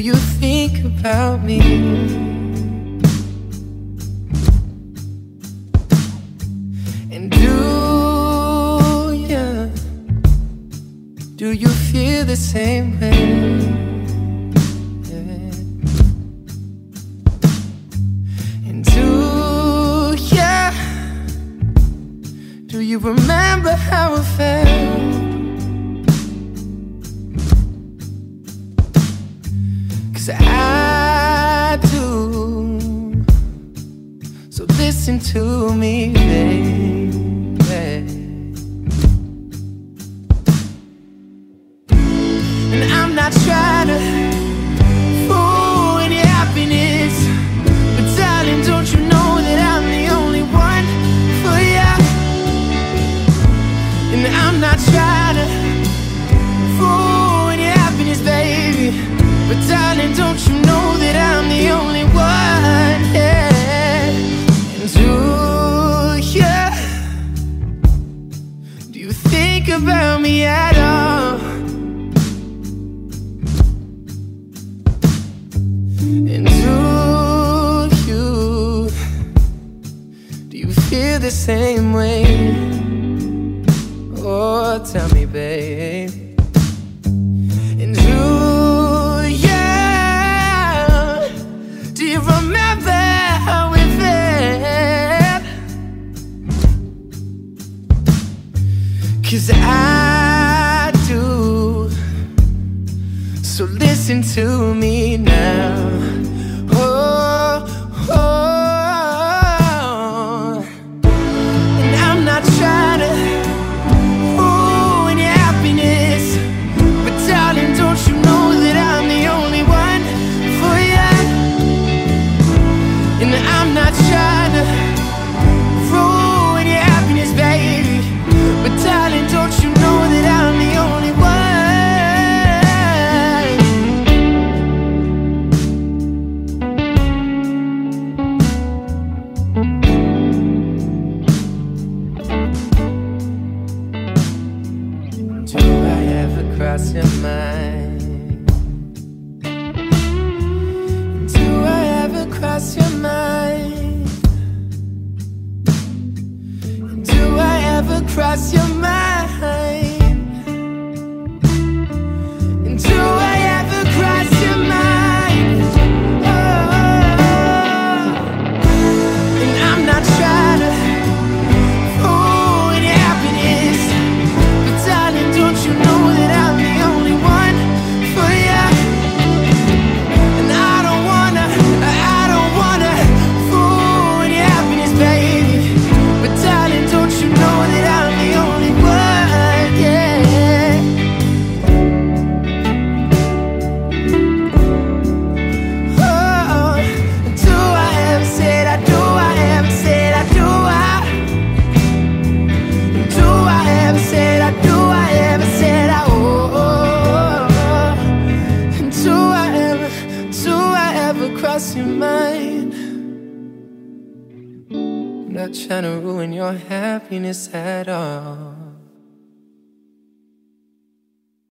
you think about me? And do you, do you feel the same way? And do you, do you remember how it felt? I do. So listen to me, baby. And I'm not trying to. the same way. Oh, tell me, babe. And ooh, yeah, do you remember how we felt? Cause I do. So listen to me now. lost your mind. your mind. I'm not trying to ruin your happiness at all.